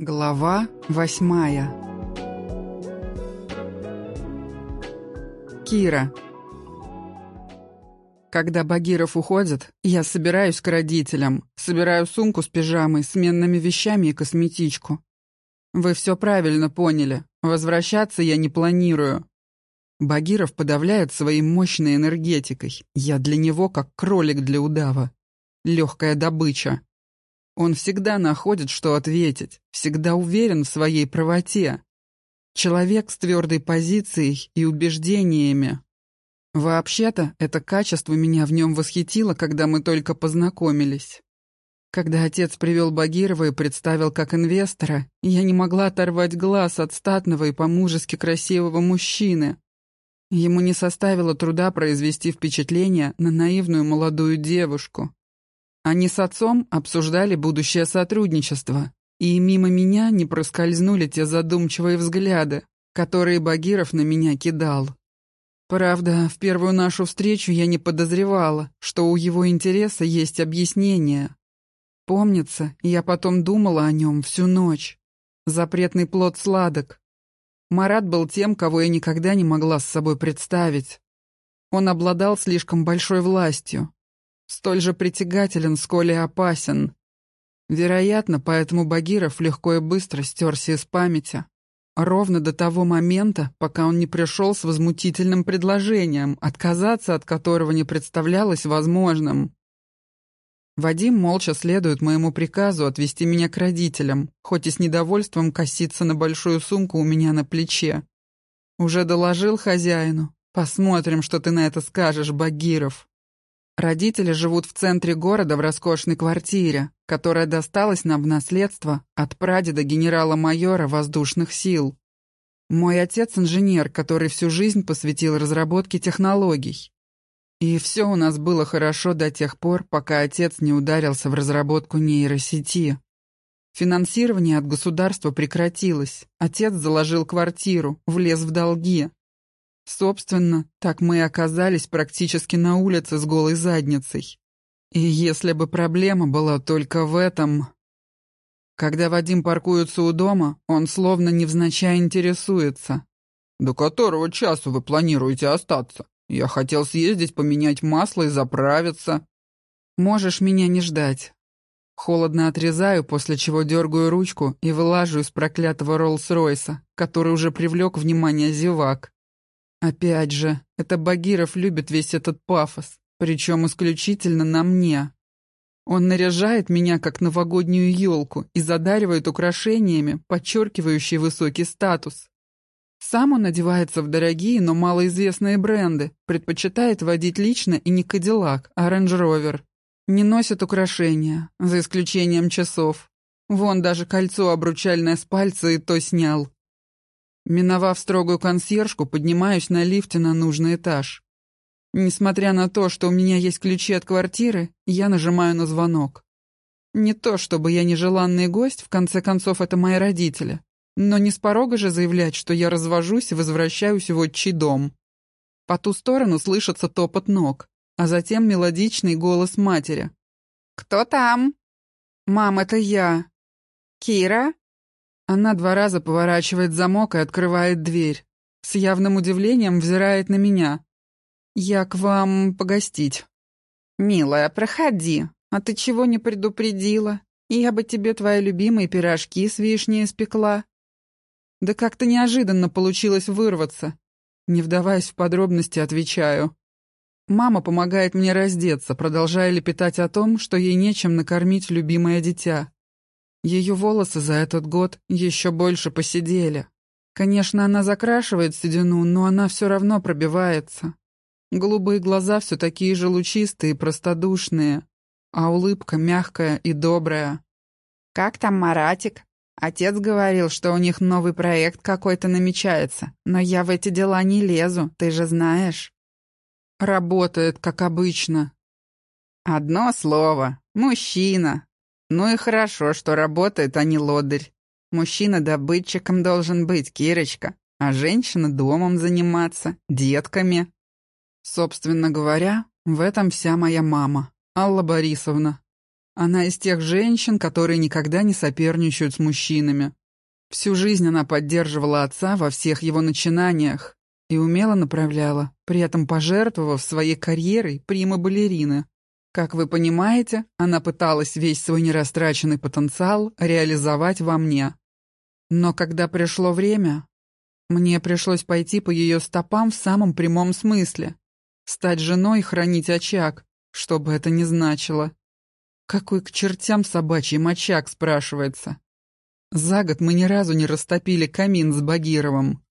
Глава восьмая Кира Когда Багиров уходит, я собираюсь к родителям, собираю сумку с пижамой, сменными вещами и косметичку. Вы все правильно поняли, возвращаться я не планирую. Багиров подавляет своей мощной энергетикой. Я для него как кролик для удава. Легкая добыча. Он всегда находит, что ответить, всегда уверен в своей правоте. Человек с твердой позицией и убеждениями. Вообще-то, это качество меня в нем восхитило, когда мы только познакомились. Когда отец привел Багирова и представил как инвестора, я не могла оторвать глаз от статного и по-мужески красивого мужчины. Ему не составило труда произвести впечатление на наивную молодую девушку. Они с отцом обсуждали будущее сотрудничество, и мимо меня не проскользнули те задумчивые взгляды, которые Багиров на меня кидал. Правда, в первую нашу встречу я не подозревала, что у его интереса есть объяснение. Помнится, я потом думала о нем всю ночь. Запретный плод сладок. Марат был тем, кого я никогда не могла с собой представить. Он обладал слишком большой властью, Столь же притягателен, сколь и опасен. Вероятно, поэтому Багиров легко и быстро стерся из памяти. Ровно до того момента, пока он не пришел с возмутительным предложением, отказаться от которого не представлялось возможным. Вадим молча следует моему приказу отвести меня к родителям, хоть и с недовольством косится на большую сумку у меня на плече. Уже доложил хозяину. Посмотрим, что ты на это скажешь, Багиров. Родители живут в центре города в роскошной квартире, которая досталась нам в наследство от прадеда генерала-майора воздушных сил. Мой отец инженер, который всю жизнь посвятил разработке технологий. И все у нас было хорошо до тех пор, пока отец не ударился в разработку нейросети. Финансирование от государства прекратилось. Отец заложил квартиру, влез в долги, Собственно, так мы и оказались практически на улице с голой задницей. И если бы проблема была только в этом... Когда Вадим паркуется у дома, он словно невзначай интересуется. «До которого часу вы планируете остаться? Я хотел съездить, поменять масло и заправиться». «Можешь меня не ждать». Холодно отрезаю, после чего дергаю ручку и вылажу из проклятого Роллс-Ройса, который уже привлек внимание зевак. Опять же, это Багиров любит весь этот пафос, причем исключительно на мне. Он наряжает меня, как новогоднюю елку, и задаривает украшениями, подчеркивающие высокий статус. Сам он одевается в дорогие, но малоизвестные бренды, предпочитает водить лично и не Кадиллак, а Рейндж-Ровер. Не носит украшения, за исключением часов. Вон даже кольцо обручальное с пальца и то снял. Миновав строгую консьержку, поднимаюсь на лифте на нужный этаж. Несмотря на то, что у меня есть ключи от квартиры, я нажимаю на звонок. Не то, чтобы я нежеланный гость, в конце концов, это мои родители. Но не с порога же заявлять, что я развожусь и возвращаюсь в отчий дом. По ту сторону слышится топот ног, а затем мелодичный голос матери. «Кто там?» «Мам, это я». «Кира?» Она два раза поворачивает замок и открывает дверь. С явным удивлением взирает на меня. «Я к вам погостить». «Милая, проходи. А ты чего не предупредила? Я бы тебе твои любимые пирожки с вишней испекла». Да как-то неожиданно получилось вырваться. Не вдаваясь в подробности, отвечаю. Мама помогает мне раздеться, продолжая лепетать о том, что ей нечем накормить любимое дитя. Ее волосы за этот год еще больше посидели. Конечно, она закрашивает седину, но она все равно пробивается. Голубые глаза все такие же лучистые и простодушные, а улыбка мягкая и добрая. «Как там Маратик? Отец говорил, что у них новый проект какой-то намечается, но я в эти дела не лезу, ты же знаешь». «Работает, как обычно». «Одно слово. Мужчина. Ну и хорошо, что работает, а не лодырь. Мужчина добытчиком должен быть, Кирочка, а женщина домом заниматься, детками. Собственно говоря, в этом вся моя мама, Алла Борисовна. Она из тех женщин, которые никогда не соперничают с мужчинами. Всю жизнь она поддерживала отца во всех его начинаниях и умело направляла, при этом пожертвовав своей карьерой прима-балерины. Как вы понимаете, она пыталась весь свой нерастраченный потенциал реализовать во мне. Но когда пришло время, мне пришлось пойти по ее стопам в самом прямом смысле. Стать женой и хранить очаг, что бы это ни значило. Какой к чертям собачий очаг, спрашивается. За год мы ни разу не растопили камин с Багировым.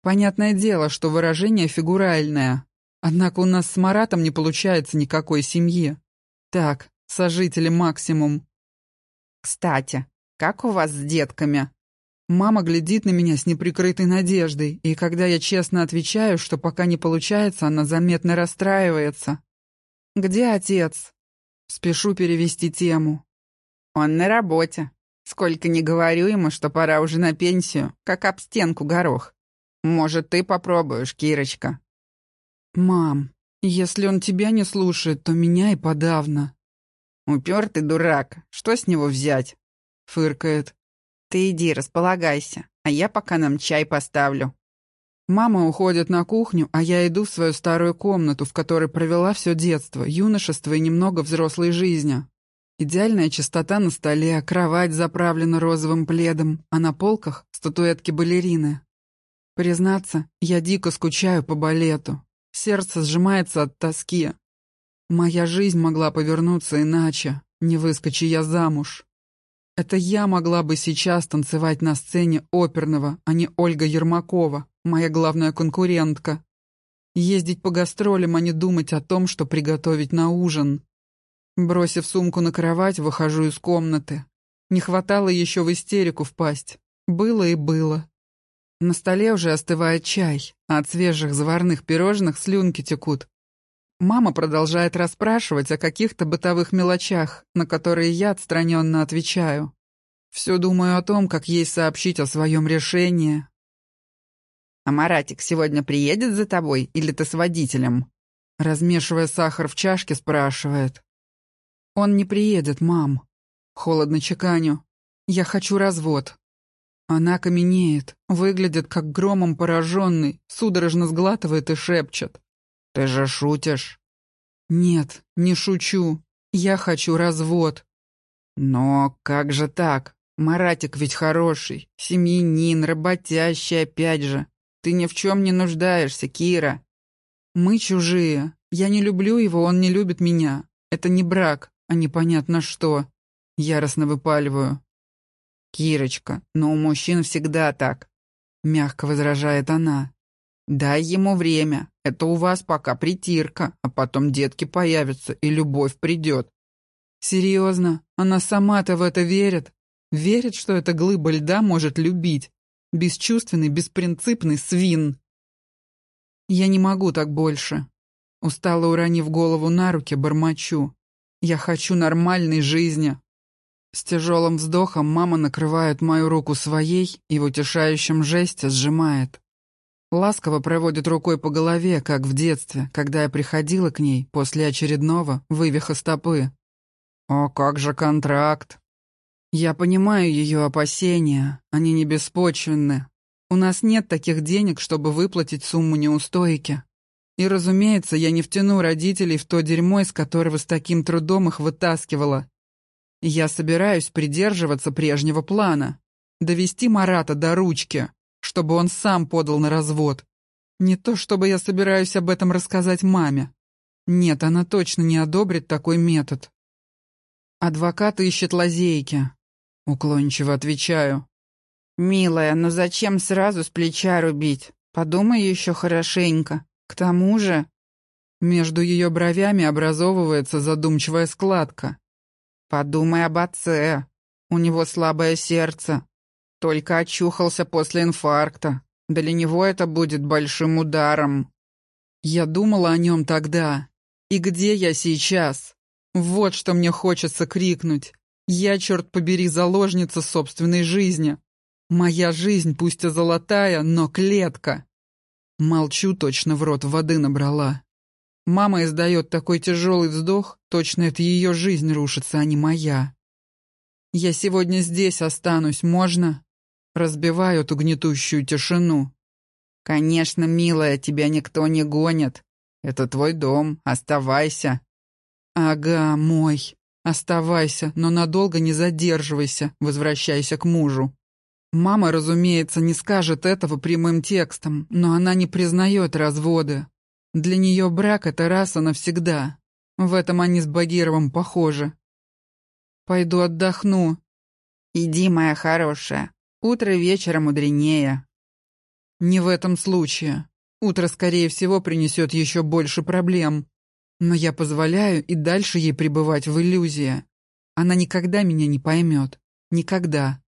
Понятное дело, что выражение фигуральное. Однако у нас с Маратом не получается никакой семьи. Так, сожители максимум. Кстати, как у вас с детками? Мама глядит на меня с неприкрытой надеждой, и когда я честно отвечаю, что пока не получается, она заметно расстраивается. «Где отец?» Спешу перевести тему. «Он на работе. Сколько не говорю ему, что пора уже на пенсию, как об стенку горох. Может, ты попробуешь, Кирочка?» «Мам, если он тебя не слушает, то меня и подавно». «Упертый дурак. Что с него взять?» — фыркает. «Ты иди, располагайся, а я пока нам чай поставлю». Мама уходит на кухню, а я иду в свою старую комнату, в которой провела все детство, юношество и немного взрослой жизни. Идеальная чистота на столе, кровать заправлена розовым пледом, а на полках — статуэтки балерины. Признаться, я дико скучаю по балету. Сердце сжимается от тоски. Моя жизнь могла повернуться иначе, не выскочи я замуж. Это я могла бы сейчас танцевать на сцене оперного, а не Ольга Ермакова, моя главная конкурентка. Ездить по гастролям, а не думать о том, что приготовить на ужин. Бросив сумку на кровать, выхожу из комнаты. Не хватало еще в истерику впасть. Было и было. На столе уже остывает чай, а от свежих заварных пирожных слюнки текут. Мама продолжает расспрашивать о каких-то бытовых мелочах, на которые я отстраненно отвечаю. Все думаю о том, как ей сообщить о своем решении. «А Маратик сегодня приедет за тобой или ты с водителем?» Размешивая сахар в чашке, спрашивает. «Он не приедет, мам». Холодно чеканю. «Я хочу развод». Она каменеет, выглядит как громом пораженный, судорожно сглатывает и шепчет. «Ты же шутишь?» «Нет, не шучу. Я хочу развод». «Но как же так? Маратик ведь хороший, семьянин, работящий опять же. Ты ни в чем не нуждаешься, Кира». «Мы чужие. Я не люблю его, он не любит меня. Это не брак, а непонятно что». Яростно выпаливаю. «Кирочка, но у мужчин всегда так», — мягко возражает она. «Дай ему время. Это у вас пока притирка, а потом детки появятся, и любовь придет». «Серьезно? Она сама-то в это верит? Верит, что эта глыба льда может любить? Бесчувственный, беспринципный свин!» «Я не могу так больше». Устало уронив голову на руки, бормочу. «Я хочу нормальной жизни». С тяжелым вздохом мама накрывает мою руку своей и в утешающем жесте сжимает. Ласково проводит рукой по голове, как в детстве, когда я приходила к ней после очередного вывиха стопы. «О, как же контракт!» Я понимаю ее опасения, они не беспочвенны. У нас нет таких денег, чтобы выплатить сумму неустойки. И, разумеется, я не втяну родителей в то дерьмо, из которого с таким трудом их вытаскивала. Я собираюсь придерживаться прежнего плана. Довести Марата до ручки, чтобы он сам подал на развод. Не то, чтобы я собираюсь об этом рассказать маме. Нет, она точно не одобрит такой метод. Адвокат ищет лазейки. Уклончиво отвечаю. «Милая, но зачем сразу с плеча рубить? Подумай еще хорошенько. К тому же...» Между ее бровями образовывается задумчивая складка. «Подумай об отце. У него слабое сердце. Только очухался после инфаркта. Для него это будет большим ударом. Я думала о нем тогда. И где я сейчас? Вот что мне хочется крикнуть. Я, черт побери, заложница собственной жизни. Моя жизнь, пусть и золотая, но клетка. Молчу, точно в рот воды набрала. Мама издает такой тяжелый вздох, точно это ее жизнь рушится, а не моя. Я сегодня здесь останусь, можно? Разбиваю эту гнетущую тишину. Конечно, милая, тебя никто не гонит. Это твой дом, оставайся. Ага, мой. Оставайся, но надолго не задерживайся, возвращайся к мужу. Мама, разумеется, не скажет этого прямым текстом, но она не признает разводы. Для нее брак — это раз и навсегда. В этом они с Багировым похожи. Пойду отдохну. Иди, моя хорошая. Утро вечера мудренее. Не в этом случае. Утро, скорее всего, принесет еще больше проблем. Но я позволяю и дальше ей пребывать в иллюзии. Она никогда меня не поймет. Никогда.